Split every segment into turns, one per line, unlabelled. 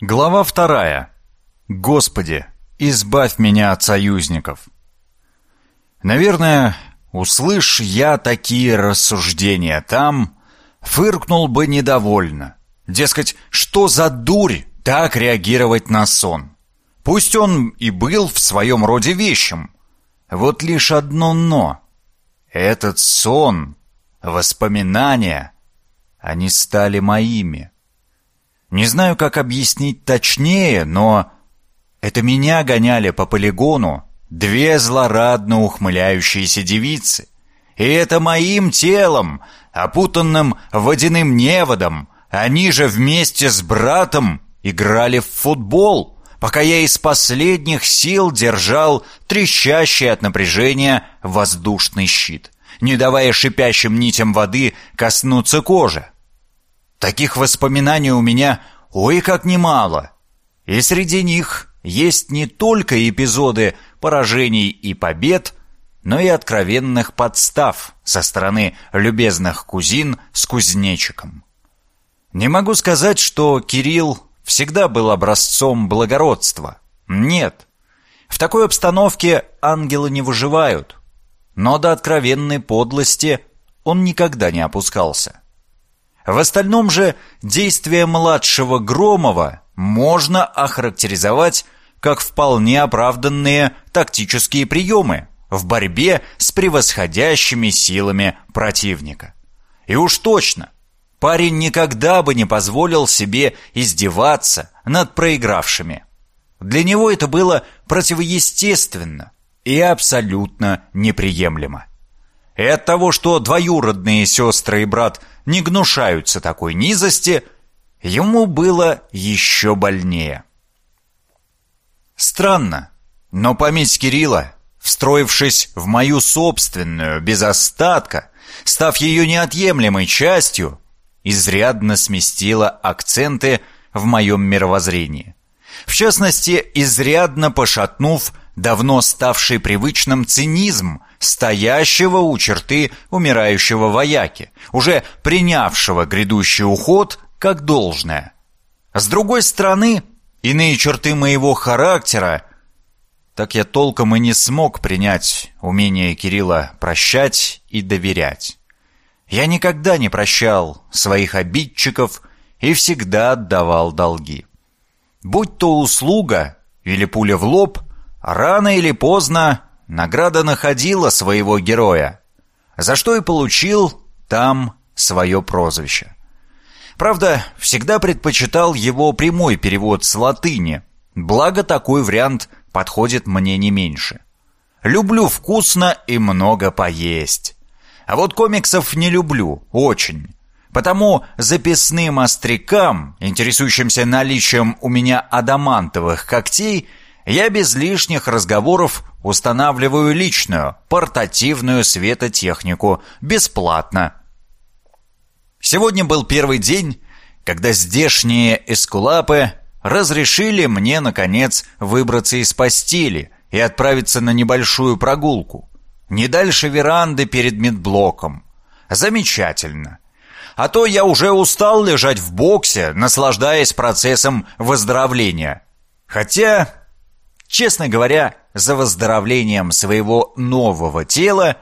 Глава вторая. Господи, избавь меня от союзников. Наверное, услышь я такие рассуждения там, фыркнул бы недовольно. Дескать, что за дурь так реагировать на сон? Пусть он и был в своем роде вещим. Вот лишь одно «но». Этот сон, воспоминания, они стали моими. Не знаю, как объяснить точнее, но это меня гоняли по полигону две злорадно ухмыляющиеся девицы. И это моим телом, опутанным водяным неводом, они же вместе с братом играли в футбол, пока я из последних сил держал трещащий от напряжения воздушный щит, не давая шипящим нитям воды коснуться кожи. Таких воспоминаний у меня ой как немало. И среди них есть не только эпизоды поражений и побед, но и откровенных подстав со стороны любезных кузин с кузнечиком. Не могу сказать, что Кирилл всегда был образцом благородства. Нет. В такой обстановке ангелы не выживают. Но до откровенной подлости он никогда не опускался. В остальном же действия младшего Громова можно охарактеризовать как вполне оправданные тактические приемы в борьбе с превосходящими силами противника. И уж точно, парень никогда бы не позволил себе издеваться над проигравшими. Для него это было противоестественно и абсолютно неприемлемо. И от того, что двоюродные сестры и брат не гнушаются такой низости, ему было еще больнее. Странно, но память Кирилла, встроившись в мою собственную, без остатка, став ее неотъемлемой частью, изрядно сместила акценты в моем мировоззрении. В частности, изрядно пошатнув давно ставший привычным цинизм стоящего у черты умирающего вояки, уже принявшего грядущий уход как должное. С другой стороны, иные черты моего характера, так я толком и не смог принять умение Кирилла прощать и доверять. Я никогда не прощал своих обидчиков и всегда отдавал долги. Будь то услуга или пуля в лоб, рано или поздно награда находила своего героя, за что и получил там свое прозвище. Правда, всегда предпочитал его прямой перевод с латыни, благо такой вариант подходит мне не меньше. Люблю вкусно и много поесть. А вот комиксов не люблю, очень. Потому записным острякам, интересующимся наличием у меня адамантовых когтей, я без лишних разговоров устанавливаю личную, портативную светотехнику бесплатно. Сегодня был первый день, когда здешние эскулапы разрешили мне, наконец, выбраться из постели и отправиться на небольшую прогулку. Не дальше веранды перед медблоком. Замечательно. А то я уже устал лежать в боксе, наслаждаясь процессом выздоровления. Хотя Честно говоря, за выздоровлением своего нового тела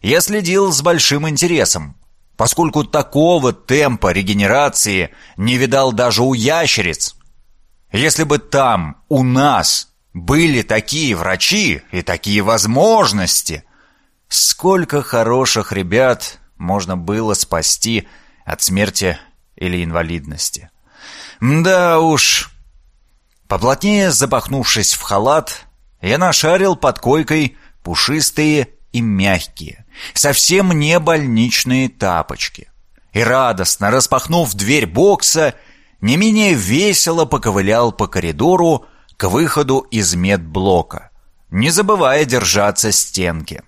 я следил с большим интересом, поскольку такого темпа регенерации не видал даже у ящериц. Если бы там, у нас, были такие врачи и такие возможности, сколько хороших ребят можно было спасти от смерти или инвалидности. Да уж, Поплотнее запахнувшись в халат, я нашарил под койкой пушистые и мягкие, совсем не больничные тапочки. И радостно распахнув дверь бокса, не менее весело поковылял по коридору к выходу из медблока, не забывая держаться стенки.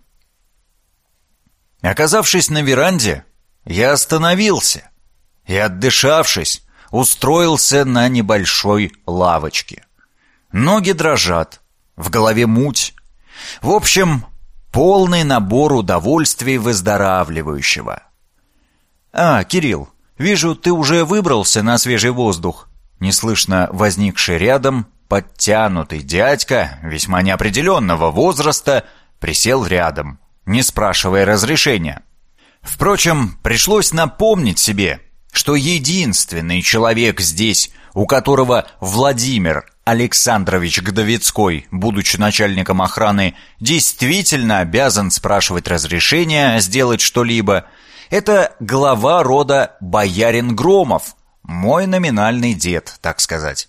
Оказавшись на веранде, я остановился и, отдышавшись, устроился на небольшой лавочке. Ноги дрожат, в голове муть. В общем, полный набор удовольствий выздоравливающего. «А, Кирилл, вижу, ты уже выбрался на свежий воздух. неслышно возникший рядом, подтянутый дядька, весьма неопределенного возраста, присел рядом, не спрашивая разрешения. Впрочем, пришлось напомнить себе, что единственный человек здесь, у которого Владимир Александрович Гдовицкой, будучи начальником охраны, действительно обязан спрашивать разрешения сделать что-либо, это глава рода боярин Громов, мой номинальный дед, так сказать.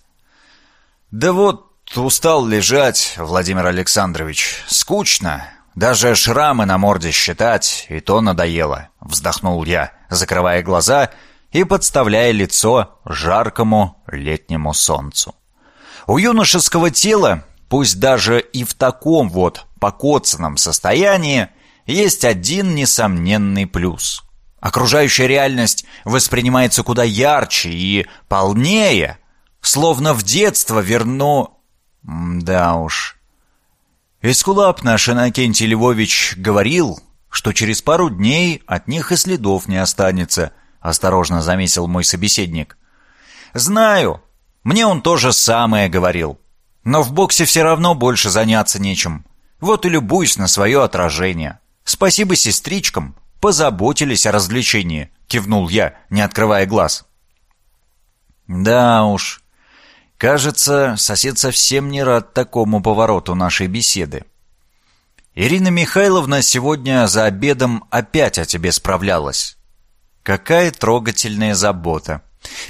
«Да вот, устал лежать, Владимир Александрович. Скучно. Даже шрамы на морде считать, и то надоело», — вздохнул я, закрывая глаза и подставляя лицо жаркому летнему солнцу. У юношеского тела, пусть даже и в таком вот покоцанном состоянии, есть один несомненный плюс. Окружающая реальность воспринимается куда ярче и полнее, словно в детство верну... Да уж. Эскулап наш Иннокентий Львович говорил, что через пару дней от них и следов не останется, осторожно заметил мой собеседник. Знаю, мне он тоже самое говорил. Но в боксе все равно больше заняться нечем. Вот и любуюсь на свое отражение. Спасибо сестричкам, позаботились о развлечении», — кивнул я, не открывая глаз. «Да уж. Кажется, сосед совсем не рад такому повороту нашей беседы. Ирина Михайловна сегодня за обедом опять о тебе справлялась. Какая трогательная забота.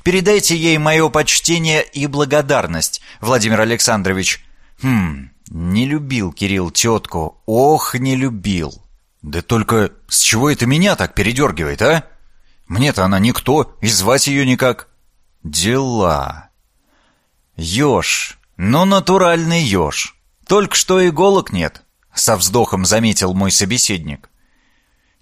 Передайте ей мое почтение и благодарность, Владимир Александрович. Хм, не любил Кирилл тетку, ох, не любил. Да только с чего это меня так передергивает, а? Мне-то она никто, и звать ее никак. Дела. Ёж, ну натуральный ёж. Только что иголок нет, со вздохом заметил мой собеседник.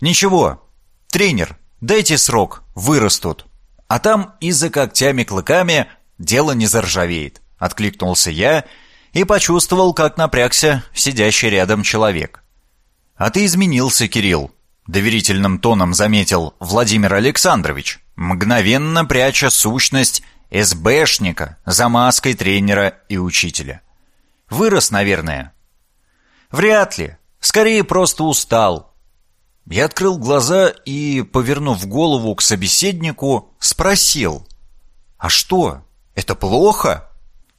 Ничего, тренер, дайте срок, вырастут. А там и за когтями-клыками дело не заржавеет. Откликнулся я и почувствовал, как напрягся сидящий рядом человек. «А ты изменился, Кирилл», — доверительным тоном заметил Владимир Александрович, мгновенно пряча сущность СБшника за маской тренера и учителя. «Вырос, наверное». «Вряд ли. Скорее, просто устал. Я открыл глаза и, повернув голову к собеседнику, спросил. «А что, это плохо?»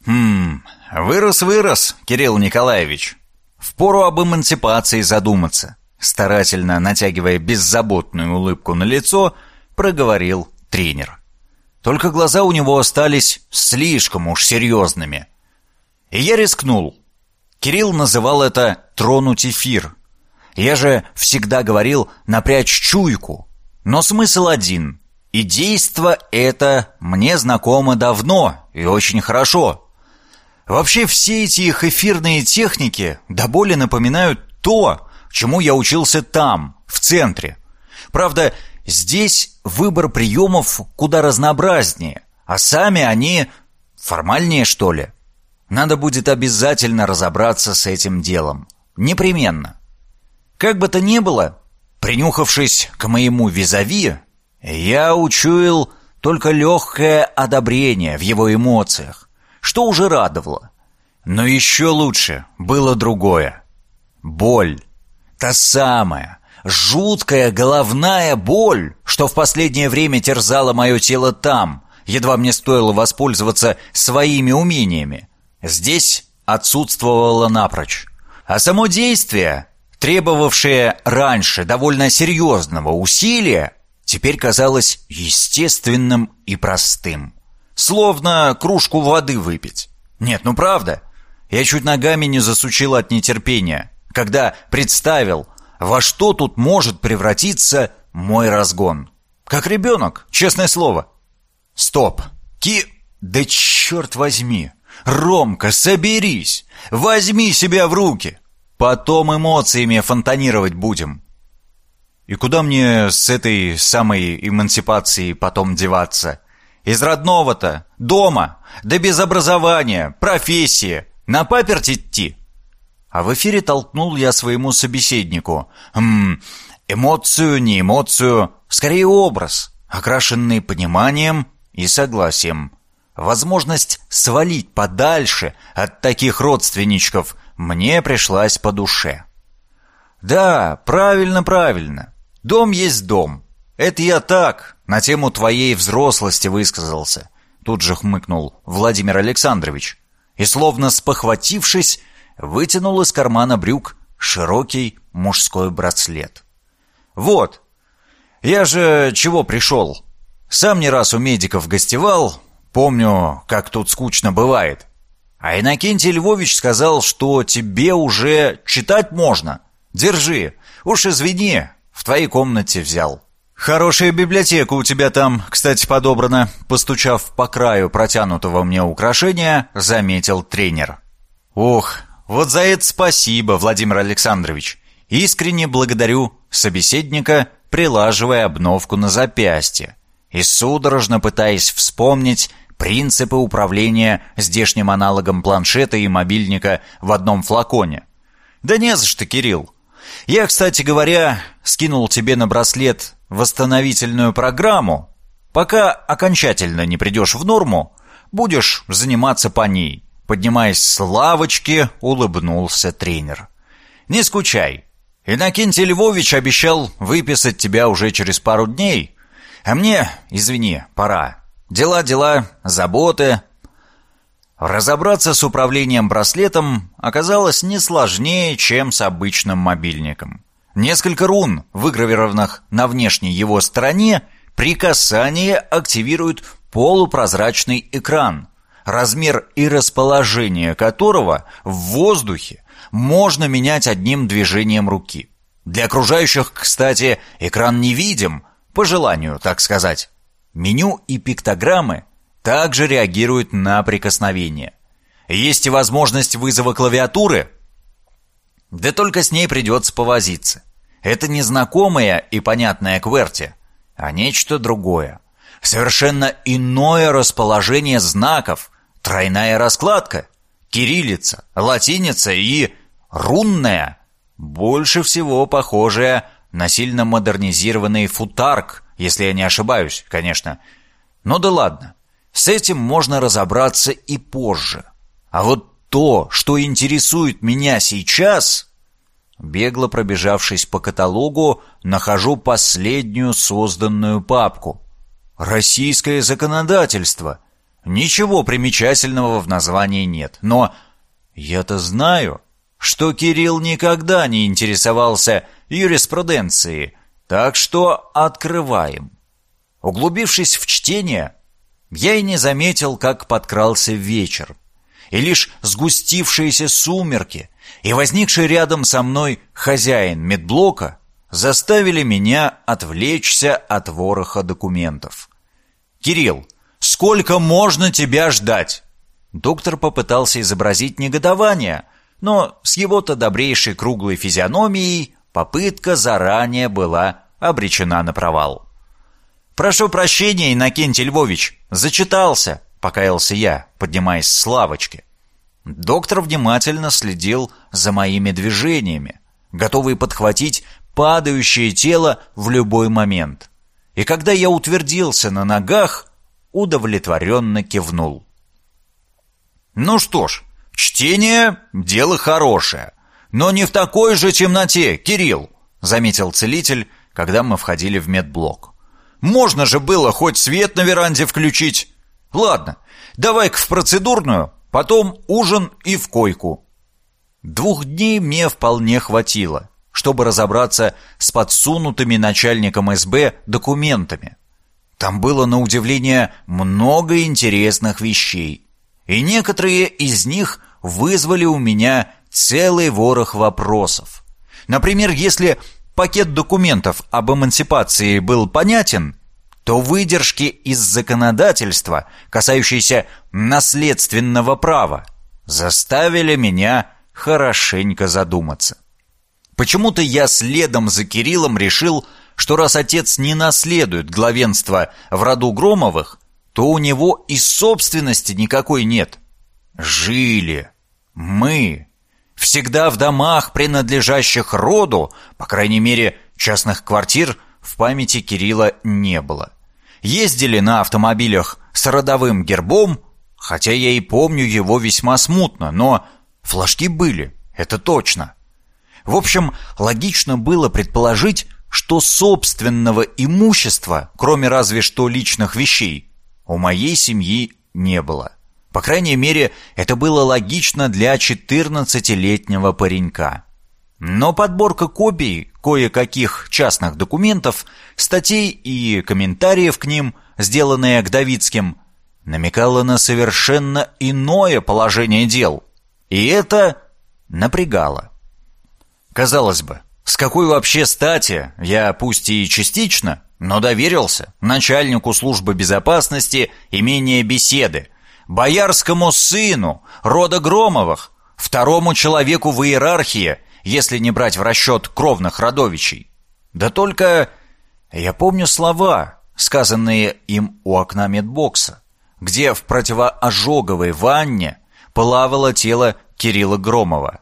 «Хм, вырос-вырос, Кирилл Николаевич. Впору об эмансипации задуматься», старательно натягивая беззаботную улыбку на лицо, проговорил тренер. Только глаза у него остались слишком уж серьезными. И я рискнул. Кирилл называл это «тронуть эфир», я же всегда говорил напрячь чуйку. Но смысл один. И действо это мне знакомо давно и очень хорошо. Вообще все эти их эфирные техники до боли напоминают то, чему я учился там, в центре. Правда, здесь выбор приемов куда разнообразнее, а сами они формальнее, что ли. Надо будет обязательно разобраться с этим делом. Непременно. Как бы то ни было, принюхавшись к моему визави, я учуял только легкое одобрение в его эмоциях, что уже радовало. Но еще лучше было другое. Боль. Та самая, жуткая головная боль, что в последнее время терзала мое тело там, едва мне стоило воспользоваться своими умениями. Здесь отсутствовало напрочь. А само действие требовавшее раньше довольно серьезного усилия, теперь казалось естественным и простым. Словно кружку воды выпить. Нет, ну правда. Я чуть ногами не засучил от нетерпения, когда представил, во что тут может превратиться мой разгон. Как ребенок, честное слово. Стоп. Ки... Да черт возьми. Ромка, соберись. Возьми себя в руки. Потом эмоциями фонтанировать будем. И куда мне с этой самой эмансипацией потом деваться? Из родного-то, дома, да без образования, профессии, на паперть идти. А в эфире толкнул я своему собеседнику. Хм, эмоцию, не эмоцию, скорее образ, окрашенный пониманием и согласием. возможность свалить подальше от таких родственничков мне пришлась по душе. Да, правильно, правильно. Дом есть дом. Это я так, на тему твоей взрослости высказался. Тут же хмыкнул Владимир Александрович. И словно спохватившись, вытянул из кармана брюк широкий мужской браслет. «Вот, я же чего пришел? Сам не раз у медиков гостевал, помню, как тут скучно бывает. А Иннокентий Львович сказал, что тебе уже читать можно. Держи, уж извини, в твоей комнате взял». «Хорошая библиотека у тебя там, кстати, подобрана», постучав по краю протянутого мне украшения, заметил тренер. «Ох, вот за это спасибо, Владимир Александрович. Искренне благодарю собеседника, прилаживая обновку на запястье и судорожно пытаясь вспомнить принципы управления здешним аналогом планшета и мобильника в одном флаконе. Да не за что, Кирилл. Я, кстати говоря, скинул тебе на браслет восстановительную программу. Пока окончательно не придешь в норму, будешь заниматься по ней. Поднимаясь с лавочки, улыбнулся тренер. «Не скучай. Иннокентий Львович обещал выписать тебя уже через пару дней. А мне, извини, пора. Дела, дела, заботы». Разобраться с управлением браслетом оказалось не сложнее, чем с обычным мобильником. Несколько рун, выгравированных на внешней его стороне, при касании активируют полупрозрачный экран, размер и расположение которого в воздухе можно менять одним движением руки. Для окружающих, кстати, экран невидим, по желанию, так сказать. Меню и пиктограммы также реагируют на прикосновение. Есть и возможность вызова клавиатуры, да только с ней придется повозиться. Это не знакомое и понятное QWERTY, а нечто другое. Совершенно иное расположение знаков, тройная раскладка, кириллица, латиница и рунная, больше всего похожая на сильно модернизированный футарк, если я не ошибаюсь, конечно. Ну да ладно, с этим можно разобраться и позже. А вот то, что интересует меня сейчас, Бегло пробежавшись по каталогу, нахожу последнюю созданную папку. Российское законодательство. Ничего примечательного в названии нет, но я-то знаю, что Кирилл никогда не интересовался юриспруденцией, так что открываем. Углубившись в чтение, я и не заметил, как подкрался вечер. И лишь сгустившиеся сумерки и возникший рядом со мной хозяин медблока заставили меня отвлечься от вороха документов. «Кирилл, сколько можно тебя ждать?» Доктор попытался изобразить негодование, но с его-то добрейшей круглой физиономией попытка заранее была обречена на провал. «Прошу прощения, Иннокентий Львович, зачитался», — покаялся я, поднимаясь с лавочки. Доктор внимательно следил за моими движениями, готовый подхватить падающее тело в любой момент. И когда я утвердился на ногах, удовлетворенно кивнул. «Ну что ж, чтение — дело хорошее, но не в такой же темноте, Кирилл», — заметил целитель, когда мы входили в медблок. «Можно же было хоть свет на веранде включить. Ладно, давай-ка в процедурную, Потом ужин и в койку. Двух дней мне вполне хватило, чтобы разобраться с подсунутыми начальником СБ документами. Там было, на удивление, много интересных вещей. И некоторые из них вызвали у меня целый ворох вопросов. Например, если пакет документов об эмансипации был понятен, то выдержки из законодательства, касающиеся наследственного права, заставили меня хорошенько задуматься. Почему-то я следом за Кириллом решил, что раз отец не наследует главенство в роду Громовых, то у него и собственности никакой нет. Жили мы всегда в домах, принадлежащих роду, по крайней мере, частных квартир в памяти Кирилла не было ездили на автомобилях с родовым гербом, хотя я и помню его весьма смутно, но флажки были, это точно. В общем, логично было предположить, что собственного имущества, кроме разве что личных вещей, у моей семьи не было. По крайней мере, это было логично для 14-летнего паренька. Но подборка копий кое-каких частных документов, статей и комментариев к ним, сделанная к Давидским, намекала на совершенно иное положение дел. И это напрягало. Казалось бы, с какой вообще стати я, пусть и частично, но доверился начальнику службы безопасности имения беседы, боярскому сыну рода Громовых, второму человеку в иерархии, если не брать в расчет кровных родовичей. Да только я помню слова, сказанные им у окна медбокса, где в противоожоговой ванне плавало тело Кирилла Громова.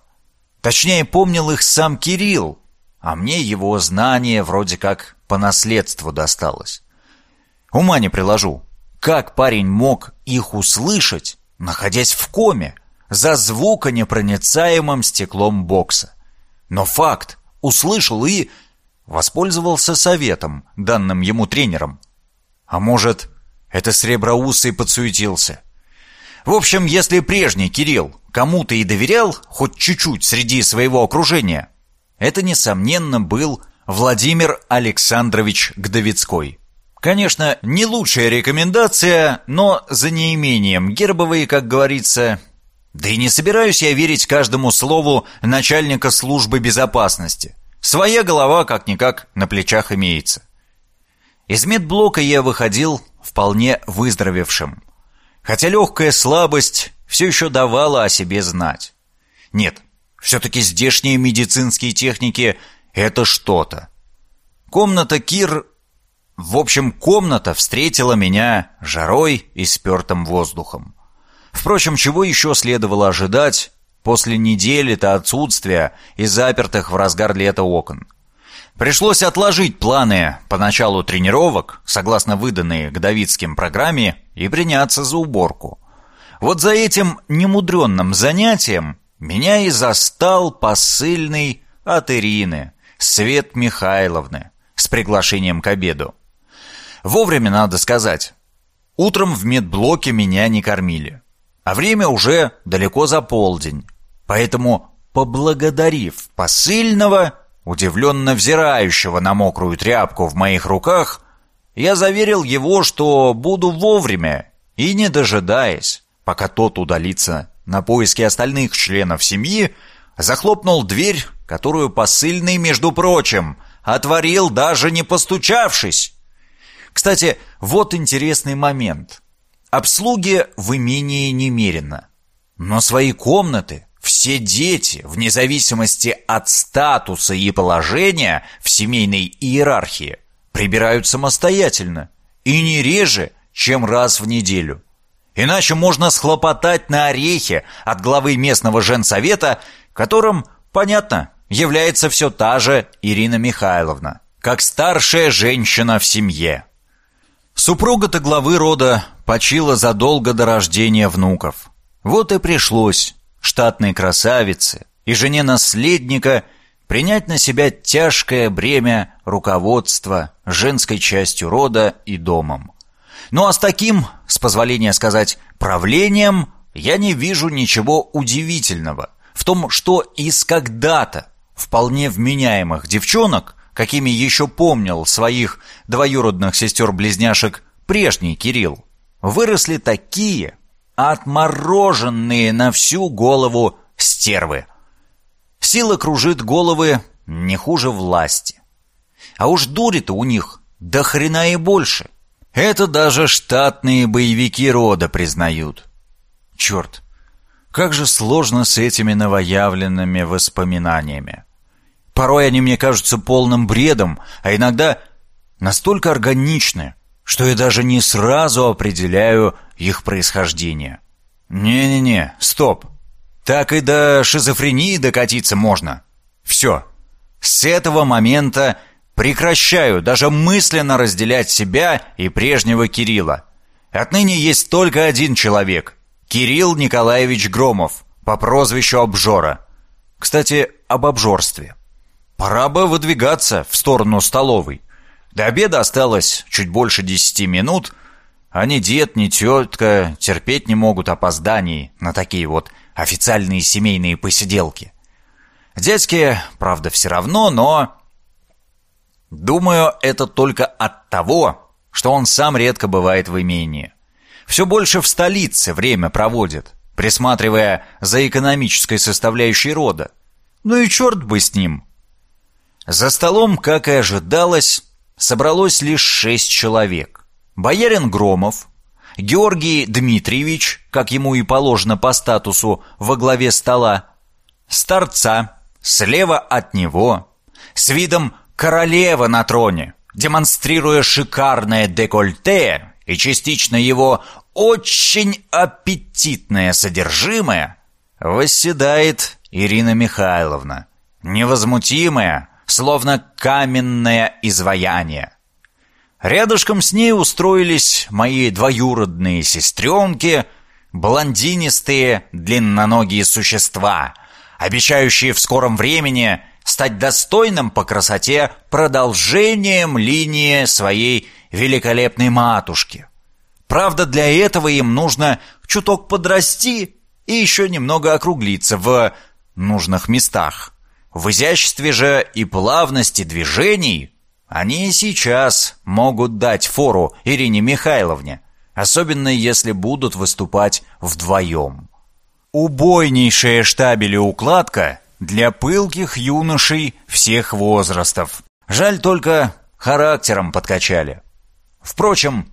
Точнее, помнил их сам Кирилл, а мне его знание вроде как по наследству досталось. Ума не приложу, как парень мог их услышать, находясь в коме, за звуконепроницаемым стеклом бокса. Но факт, услышал и воспользовался советом, данным ему тренером. А может, это Среброусый подсуетился? В общем, если прежний Кирилл кому-то и доверял, хоть чуть-чуть среди своего окружения, это, несомненно, был Владимир Александрович Гдовицкой. Конечно, не лучшая рекомендация, но за неимением гербовой, как говорится. Да и не собираюсь я верить каждому слову начальника службы безопасности. Своя голова, как-никак, на плечах имеется. Из медблока я выходил вполне выздоровевшим. Хотя легкая слабость все еще давала о себе знать. Нет, все-таки здешние медицинские техники — это что-то. Комната Кир... В общем, комната встретила меня жарой и спертым воздухом. Впрочем, чего еще следовало ожидать после недели-то отсутствия и запертых в разгар лета окон? Пришлось отложить планы по началу тренировок, согласно выданной к Давидским программе, и приняться за уборку. Вот за этим немудренным занятием меня и застал посыльный от Ирины, Свет Михайловны, с приглашением к обеду. Вовремя, надо сказать. Утром в медблоке меня не кормили. А время уже далеко за полдень. Поэтому, поблагодарив посыльного, удивленно взирающего на мокрую тряпку в моих руках, я заверил его, что буду вовремя и не дожидаясь, пока тот удалится на поиски остальных членов семьи, захлопнул дверь, которую посыльный, между прочим, отворил даже не постучавшись. Кстати, вот интересный момент. Обслуги в имении немерено. Но свои комнаты все дети, вне зависимости от статуса и положения в семейной иерархии, прибирают самостоятельно и не реже, чем раз в неделю. Иначе можно схлопотать на орехи от главы местного женсовета, которым, понятно, является все та же Ирина Михайловна, как старшая женщина в семье. Супруга-то главы рода почила задолго до рождения внуков. Вот и пришлось штатной красавице и жене наследника принять на себя тяжкое бремя руководства женской частью рода и домом. Ну а с таким, с позволения сказать, правлением я не вижу ничего удивительного в том, что из когда-то вполне вменяемых девчонок, какими еще помнил своих двоюродных сестер-близняшек прежний Кирилл, выросли такие отмороженные на всю голову стервы. Сила кружит головы не хуже власти. А уж дури-то у них до хрена и больше. Это даже штатные боевики рода признают. Черт, как же сложно с этими новоявленными воспоминаниями. Порой они мне кажутся полным бредом, а иногда настолько органичны, что я даже не сразу определяю их происхождение. Не-не-не, стоп. Так и до шизофрении докатиться можно. Все. С этого момента Прекращаю даже мысленно разделять себя и прежнего Кирилла. Отныне есть только один человек. Кирилл Николаевич Громов по прозвищу Обжора. Кстати, об обжорстве. Пора бы выдвигаться в сторону столовой. До обеда осталось чуть больше десяти минут, а ни дед, ни тетка терпеть не могут опозданий на такие вот официальные семейные посиделки. Дядьке, правда, все равно, но... Думаю, это только от того, что он сам редко бывает в имении. Все больше в столице время проводит, присматривая за экономической составляющей рода. Ну и черт бы с ним. За столом, как и ожидалось, собралось лишь шесть человек. Боярин Громов, Георгий Дмитриевич, как ему и положено по статусу, во главе стола, старца, слева от него, с видом королева на троне, демонстрируя шикарное декольте и частично его очень аппетитное содержимое, восседает Ирина Михайловна, невозмутимая, словно каменное изваяние. Рядышком с ней устроились мои двоюродные сестренки, блондинистые длинноногие существа, обещающие в скором времени стать достойным по красоте продолжением линии своей великолепной матушки. Правда, для этого им нужно чуток подрасти и еще немного округлиться в нужных местах. В изяществе же и плавности движений они и сейчас могут дать фору Ирине Михайловне, особенно если будут выступать вдвоем. Убойнейшая штабель укладка для пылких юношей всех возрастов. Жаль только, характером подкачали. Впрочем,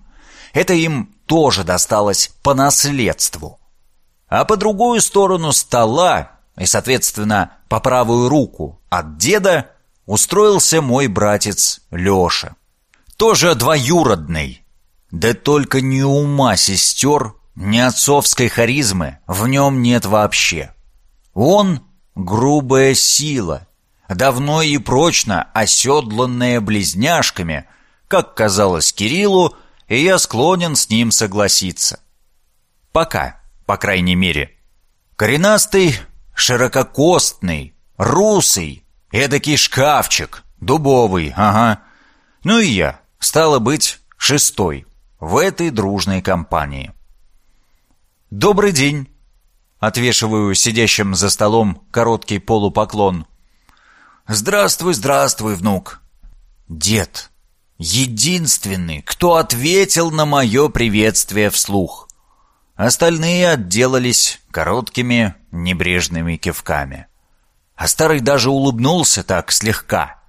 это им тоже досталось по наследству. А по другую сторону стола, и, соответственно, по правую руку от деда, устроился мой братец Леша. Тоже двоюродный. Да только ни ума сестер, ни отцовской харизмы в нем нет вообще. Он — грубая сила, давно и прочно оседланная близняшками, как казалось Кириллу, и я склонен с ним согласиться. Пока, по крайней мере. Коренастый, ширококостный, русый, Эдакий шкафчик, дубовый, ага. Ну и я, стало быть, шестой в этой дружной компании. «Добрый день!» Отвешиваю сидящим за столом короткий полупоклон. «Здравствуй, здравствуй, внук!» Дед, единственный, кто ответил на мое приветствие вслух. Остальные отделались короткими небрежными кивками а старый даже улыбнулся так слегка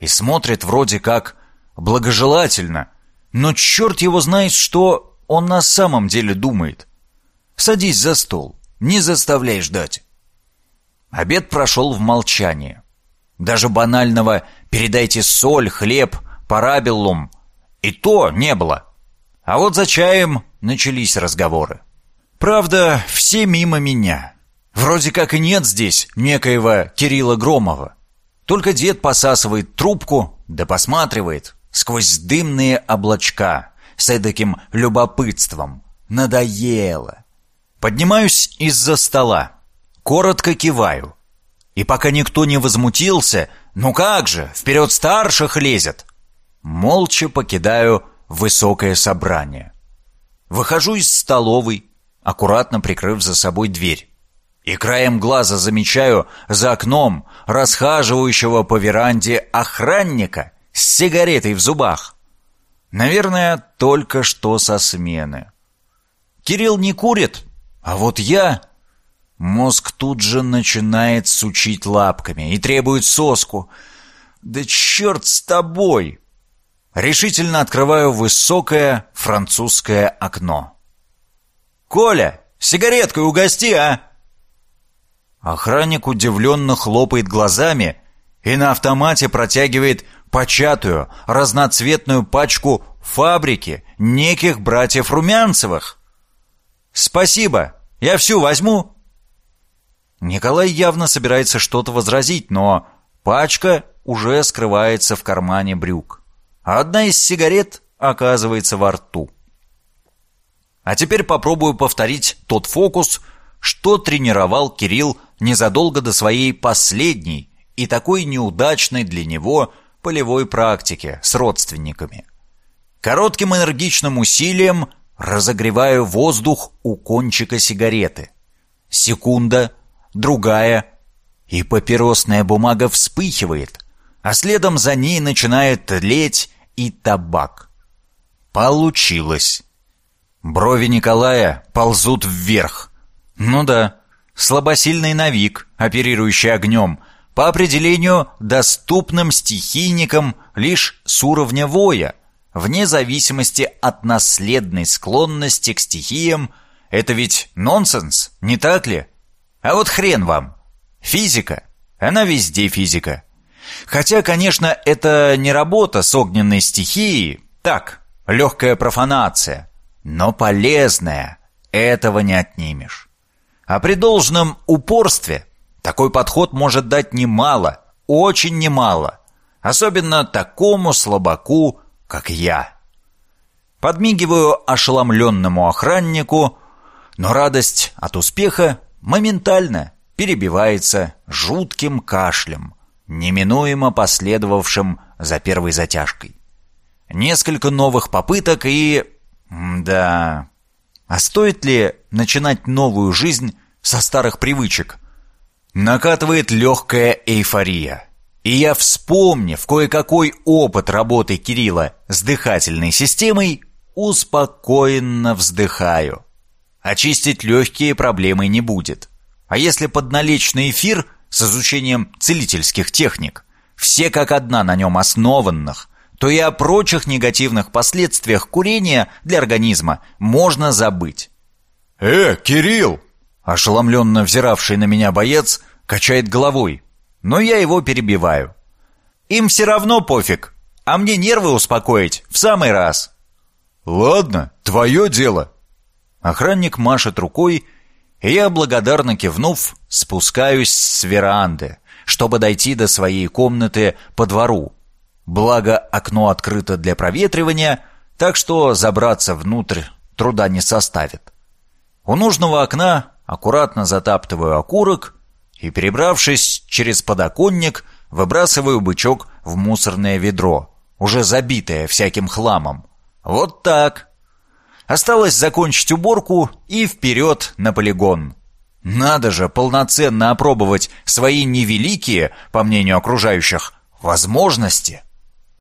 и смотрит вроде как благожелательно, но черт его знает, что он на самом деле думает. Садись за стол, не заставляй ждать. Обед прошел в молчании. Даже банального «передайте соль, хлеб, парабеллум» и то не было. А вот за чаем начались разговоры. Правда, все мимо меня. Вроде как и нет здесь некоего Кирилла Громова. Только дед посасывает трубку, да посматривает сквозь дымные облачка с эдаким любопытством. Надоело. Поднимаюсь из-за стола, коротко киваю. И пока никто не возмутился, ну как же, вперед старших лезет. Молча покидаю высокое собрание. Выхожу из столовой, аккуратно прикрыв за собой дверь и краем глаза замечаю за окном расхаживающего по веранде охранника с сигаретой в зубах. Наверное, только что со смены. Кирилл не курит, а вот я... Мозг тут же начинает сучить лапками и требует соску. «Да черт с тобой!» Решительно открываю высокое французское окно. «Коля, сигареткой угости, а!» Охранник удивленно хлопает глазами и на автомате протягивает початую, разноцветную пачку фабрики неких братьев Румянцевых. «Спасибо, я всю возьму». Николай явно собирается что-то возразить, но пачка уже скрывается в кармане брюк, а одна из сигарет оказывается во рту. А теперь попробую повторить тот фокус, что тренировал Кирилл незадолго до своей последней и такой неудачной для него полевой практики с родственниками. Коротким энергичным усилием разогреваю воздух у кончика сигареты. Секунда, другая, и папиросная бумага вспыхивает, а следом за ней начинает тлеть и табак. Получилось. Брови Николая ползут вверх. Ну да, слабосильный навик, оперирующий огнем, по определению доступным стихийникам лишь с уровня воя, вне зависимости от наследной склонности к стихиям, это ведь нонсенс, не так ли? А вот хрен вам. Физика. Она везде физика. Хотя, конечно, это не работа с огненной стихией. Так, легкая профанация. Но полезная. Этого не отнимешь. А при должном упорстве такой подход может дать немало, очень немало. Особенно такому слабаку, как я. Подмигиваю ошеломленному охраннику, но радость от успеха моментально перебивается жутким кашлем, неминуемо последовавшим за первой затяжкой. Несколько новых попыток и... Да... А стоит ли начинать новую жизнь со старых привычек? Накатывает легкая эйфория. И я, вспомнив кое-какой опыт работы Кирилла с дыхательной системой, успокоенно вздыхаю. Очистить легкие проблемы не будет. А если под наличный эфир с изучением целительских техник, все как одна на нем основанных, то и о прочих негативных последствиях курения для организма можно забыть.
«Э, Кирилл!»
Ошеломленно взиравший на меня боец качает головой, но я его перебиваю. «Им все равно пофиг, а мне нервы успокоить в самый раз».
«Ладно, твое дело».
Охранник машет рукой и я, благодарно кивнув, спускаюсь с веранды, чтобы дойти до своей комнаты по двору. Благо, окно открыто для проветривания, так что забраться внутрь труда не составит. У нужного окна аккуратно затаптываю окурок и, перебравшись через подоконник, выбрасываю бычок в мусорное ведро, уже забитое всяким хламом. Вот так. Осталось закончить уборку и вперед на полигон. Надо же полноценно опробовать свои невеликие, по мнению окружающих, возможности.